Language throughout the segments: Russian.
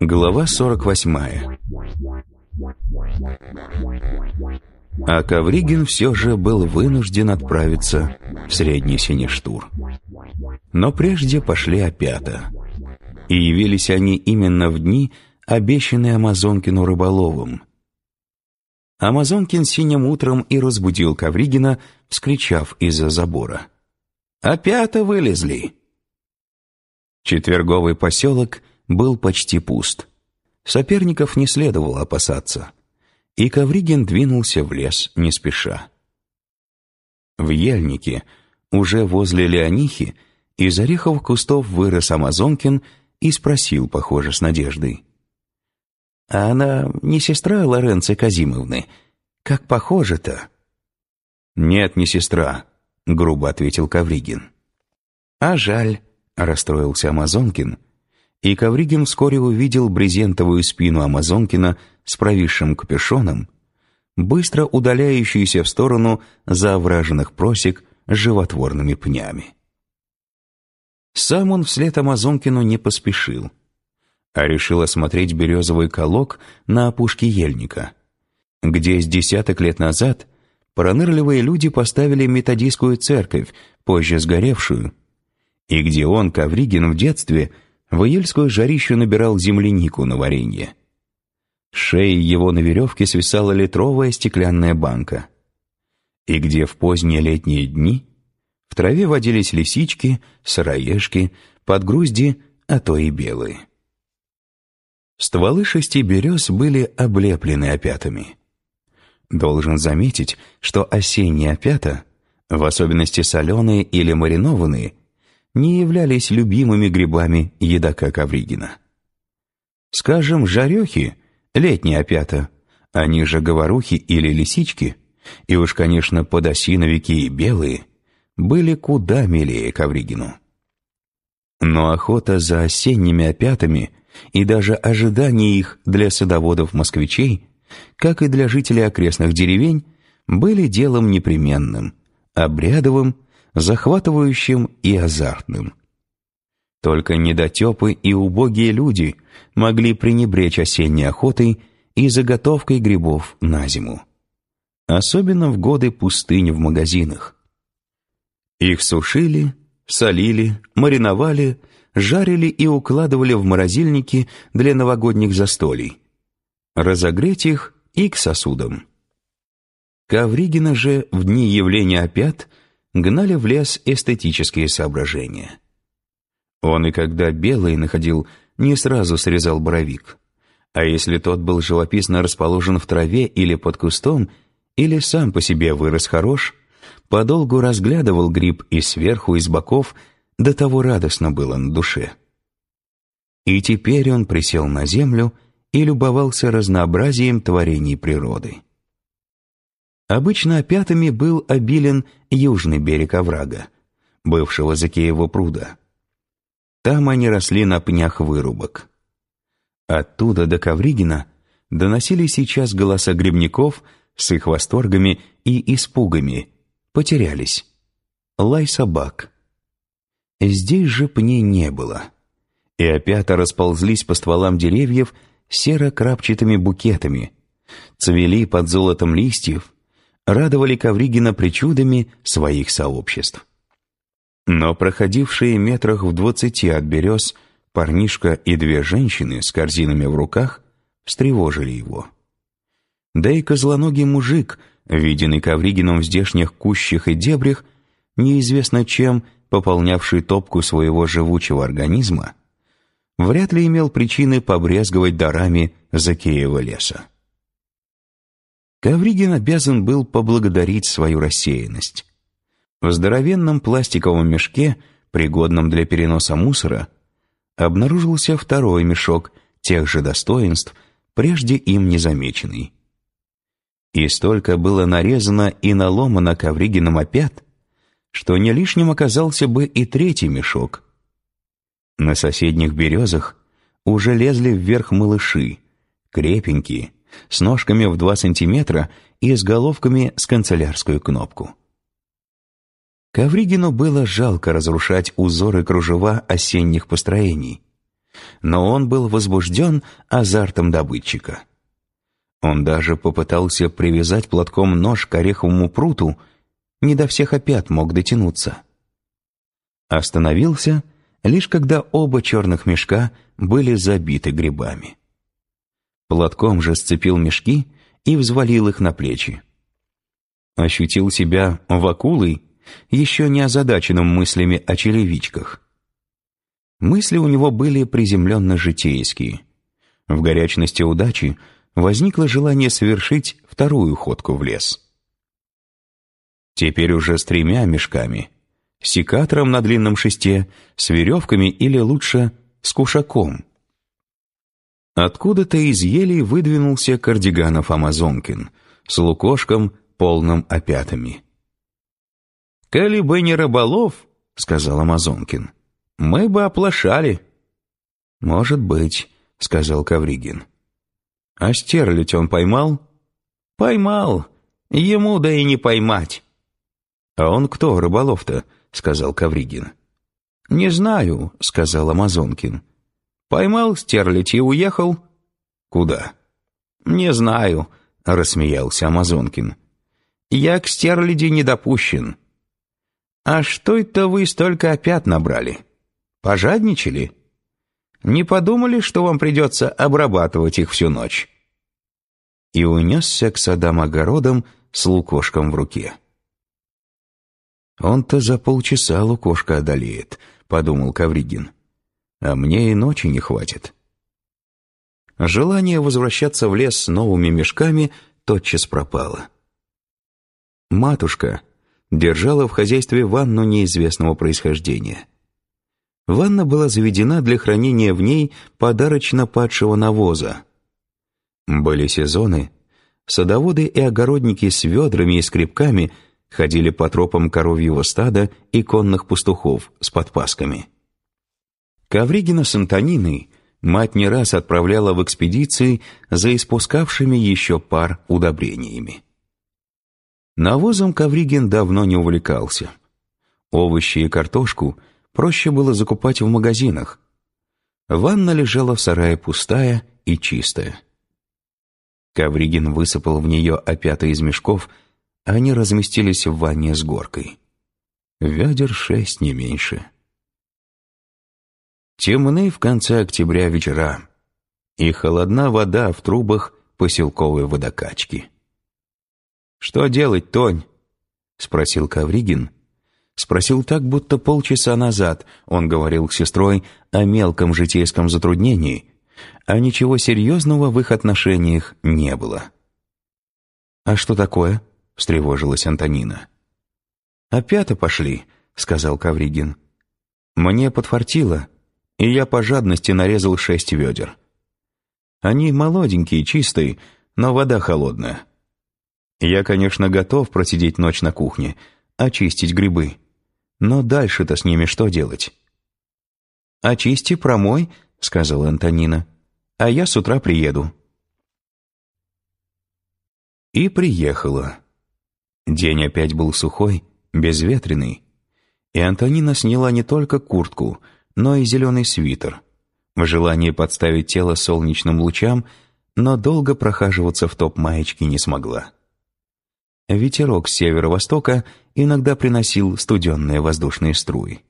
Глава 48 А Ковригин все же был вынужден отправиться в Средний Сиништур. Но прежде пошли опята. И явились они именно в дни, обещанные Амазонкину рыболовом. Амазонкин синим утром и разбудил Ковригина, вскричав из-за забора. «Опята вылезли!» Четверговый поселок был почти пуст. Соперников не следовало опасаться. И Ковригин двинулся в лес не спеша. В ельнике, уже возле Леонихи, из ореховых кустов вырос Амазонкин и спросил, похоже, с надеждой. «А она не сестра Лоренци Казимовны? Как похоже-то?» «Нет, не сестра», — грубо ответил Ковригин. «А жаль», — расстроился Амазонкин, и Ковригин вскоре увидел брезентовую спину Амазонкина с провисшим капюшоном, быстро удаляющуюся в сторону заовраженных просек с животворными пнями. Сам он вслед Амазонкину не поспешил, а решил осмотреть березовый колок на опушке ельника, где с десяток лет назад пронырливые люди поставили методистскую церковь, позже сгоревшую, и где он, Ковригин, в детстве в июльскую жарищу набирал землянику на варенье. С шеи его на веревке свисала литровая стеклянная банка. И где в поздние летние дни в траве водились лисички, сыроежки, подгрузди, а то и белые. Стволы шести берез были облеплены опятами. Должен заметить, что осенние опята, в особенности соленые или маринованные, не являлись любимыми грибами едока Ковригина. Скажем, жарехи, летние опята, они же говорухи или лисички, и уж, конечно, подосиновики и белые, были куда милее Ковригину. Но охота за осенними опятами и даже ожидание их для садоводов-москвичей, как и для жителей окрестных деревень, были делом непременным, обрядовым захватывающим и азартным. Только недотепы и убогие люди могли пренебречь осенней охотой и заготовкой грибов на зиму. Особенно в годы пустынь в магазинах. Их сушили, солили, мариновали, жарили и укладывали в морозильники для новогодних застолий. Разогреть их и к сосудам. Ковригина же в дни явления опят – гнали в лес эстетические соображения. Он и когда белый находил, не сразу срезал боровик. А если тот был живописно расположен в траве или под кустом, или сам по себе вырос хорош, подолгу разглядывал гриб и сверху, и с боков, до того радостно было на душе. И теперь он присел на землю и любовался разнообразием творений природы. Обычно опятами был обилен южный берег оврага, бывшего Закеева пруда. Там они росли на пнях вырубок. Оттуда до Ковригина доносили сейчас голоса грибников с их восторгами и испугами. Потерялись. Лай собак. Здесь же пней не было. И опята расползлись по стволам деревьев серо-крапчатыми букетами, цвели под золотом листьев, радовали Ковригина причудами своих сообществ. Но проходившие метрах в двадцати от берез парнишка и две женщины с корзинами в руках встревожили его. Да и козлоногий мужик, виденный Ковригином в здешних кущах и дебрях, неизвестно чем пополнявший топку своего живучего организма, вряд ли имел причины побрезговать дарами Закеева леса. Ковригин обязан был поблагодарить свою рассеянность. В здоровенном пластиковом мешке, пригодном для переноса мусора, обнаружился второй мешок тех же достоинств, прежде им незамеченный. И столько было нарезано и наломано Ковригином опят, что не лишним оказался бы и третий мешок. На соседних березах уже лезли вверх малыши, крепенькие, с ножками в два сантиметра и с головками с канцелярскую кнопку. Ковригину было жалко разрушать узоры кружева осенних построений, но он был возбужден азартом добытчика. Он даже попытался привязать платком нож к ореховому пруту, не до всех опят мог дотянуться. Остановился, лишь когда оба черных мешка были забиты грибами. Платком же сцепил мешки и взвалил их на плечи. Ощутил себя вакулой, еще не озадаченным мыслями о черевичках. Мысли у него были приземленно-житейские. В горячности удачи возникло желание совершить вторую ходку в лес. Теперь уже с тремя мешками, секатором на длинном шесте, с веревками или лучше с кушаком. Откуда-то из елей выдвинулся кардиганов Амазонкин с лукошком, полным опятами. «Коли бы не рыболов, — сказал Амазонкин, — мы бы оплошали». «Может быть», — сказал Кавригин. «А стерлядь он поймал?» «Поймал. Ему да и не поймать». «А он кто, рыболов-то?» — сказал Кавригин. «Не знаю», — сказал Амазонкин. «Поймал стерлядь и уехал». «Куда?» «Не знаю», — рассмеялся Амазонкин. «Я к стерляди не допущен». «А что это вы столько опят набрали? Пожадничали? Не подумали, что вам придется обрабатывать их всю ночь?» И унесся к садам-огородам с лукошком в руке. «Он-то за полчаса лукошка одолеет», — подумал Кавригин. «А мне и ночи не хватит». Желание возвращаться в лес с новыми мешками тотчас пропало. Матушка держала в хозяйстве ванну неизвестного происхождения. Ванна была заведена для хранения в ней подарочно падшего навоза. Были сезоны, садоводы и огородники с ведрами и скребками — ходили по тропам коровьего стада и конных пастухов с подпасками. Ковригина с Антониной мать не раз отправляла в экспедиции за испускавшими еще пар удобрениями. Навозом Ковригин давно не увлекался. Овощи и картошку проще было закупать в магазинах. Ванна лежала в сарае пустая и чистая. Ковригин высыпал в нее опята из мешков – они разместились в ванне с горкой. Ведер шесть, не меньше. Темны в конце октября вечера, и холодна вода в трубах поселковой водокачки. «Что делать, Тонь?» — спросил Кавригин. Спросил так, будто полчаса назад он говорил с сестрой о мелком житейском затруднении, а ничего серьезного в их отношениях не было. «А что такое?» — встревожилась Антонина. «Опята пошли», — сказал Кавригин. «Мне подфартило, и я по жадности нарезал шесть ведер. Они молоденькие, чистые, но вода холодная. Я, конечно, готов просидеть ночь на кухне, очистить грибы. Но дальше-то с ними что делать?» «Очисти, промой», — сказала Антонина, — «а я с утра приеду». И приехала. День опять был сухой, безветренный, и Антонина сняла не только куртку, но и зеленый свитер, в желании подставить тело солнечным лучам, но долго прохаживаться в топ-маечке не смогла. Ветерок с северо-востока иногда приносил студенные воздушные струи.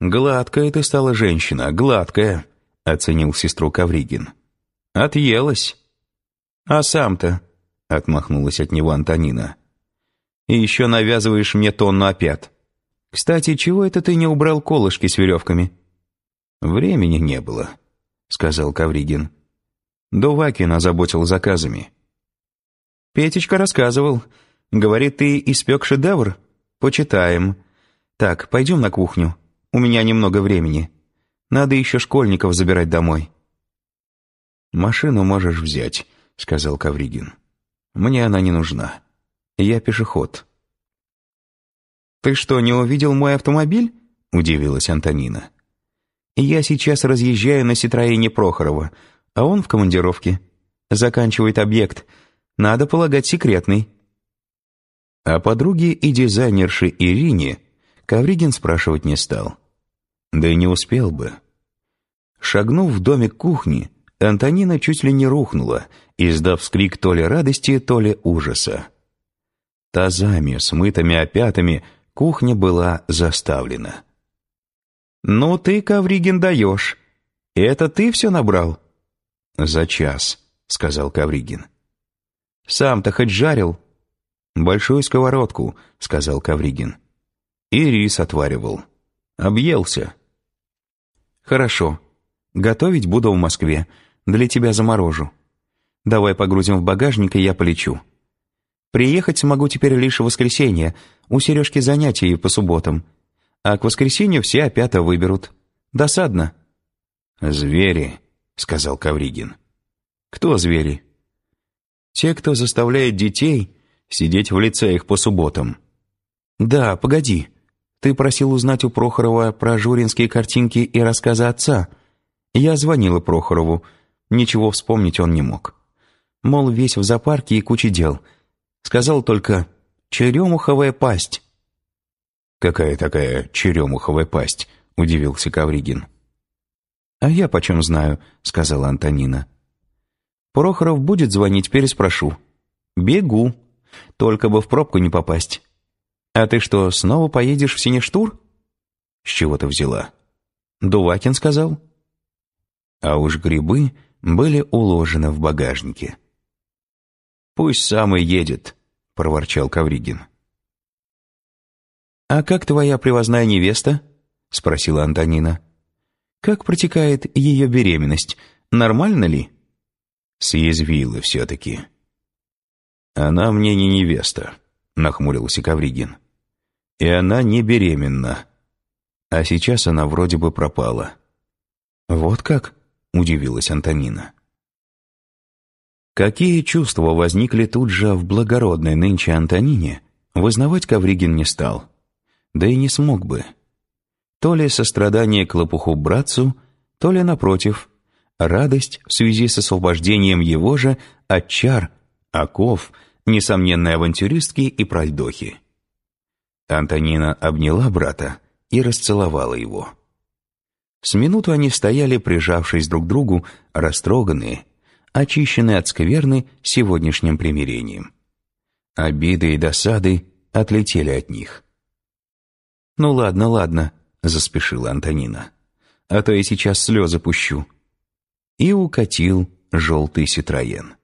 «Гладкая ты стала женщина, гладкая», — оценил сестру Кавригин. «Отъелась». «А сам-то?» Отмахнулась от него Антонина. «И еще навязываешь мне тонну опят. Кстати, чего это ты не убрал колышки с веревками?» «Времени не было», — сказал Кавригин. Дувакин озаботил заказами. «Петечка рассказывал. Говорит, ты испек шедевр? Почитаем. Так, пойдем на кухню. У меня немного времени. Надо еще школьников забирать домой». «Машину можешь взять», — сказал Кавригин. Мне она не нужна. Я пешеход». «Ты что, не увидел мой автомобиль?» — удивилась Антонина. «Я сейчас разъезжаю на Ситроене Прохорова, а он в командировке. Заканчивает объект. Надо полагать, секретный». О подруге и дизайнерше Ирине Ковригин спрашивать не стал. Да и не успел бы. Шагнув в домик кухни, Антонина чуть ли не рухнула, издав скрик то ли радости, то ли ужаса. Тазами, смытыми опятами, кухня была заставлена. «Ну ты, Ковригин, даешь. Это ты все набрал?» «За час», — сказал Ковригин. «Сам-то хоть жарил?» «Большую сковородку», — сказал Ковригин. «И рис отваривал. Объелся». «Хорошо. Готовить буду в Москве. Для тебя заморожу. Давай погрузим в багажник, и я полечу. Приехать смогу теперь лишь в воскресенье. У Сережки занятия по субботам. А к воскресенью все опята выберут. Досадно». «Звери», — сказал Ковригин. «Кто звери?» «Те, кто заставляет детей сидеть в лицеях по субботам». «Да, погоди. Ты просил узнать у Прохорова про журинские картинки и рассказы отца. Я звонила Прохорову. Ничего вспомнить он не мог. Мол, весь в зоопарке и куча дел. Сказал только «черемуховая пасть». «Какая такая черемуховая пасть?» — удивился Кавригин. «А я почем знаю», — сказала Антонина. «Прохоров будет звонить, переспрошу». «Бегу. Только бы в пробку не попасть». «А ты что, снова поедешь в Синештур?» «С чего ты взяла?» «Дувакин сказал». А уж грибы были уложены в багажнике. «Пусть сам и едет», — проворчал Кавригин. «А как твоя привозная невеста?» — спросила Антонина. «Как протекает ее беременность? Нормально ли?» Съязвила все-таки. «Она мне не невеста», — нахмурился Кавригин. «И она не беременна. А сейчас она вроде бы пропала». «Вот как?» — удивилась Антонина. Какие чувства возникли тут же в благородной нынче Антонине, вызнавать Ковригин не стал. Да и не смог бы. То ли сострадание к лопуху-братцу, то ли, напротив, радость в связи с освобождением его же от чар, оков, несомненной авантюристки и пройдохи. Антонина обняла брата и расцеловала его. С минуту они стояли, прижавшись друг к другу, растроганные, очищенные от скверны сегодняшним примирением. Обиды и досады отлетели от них. «Ну ладно, ладно», — заспешила Антонина, «а то я сейчас слезы пущу». И укатил желтый Ситроен.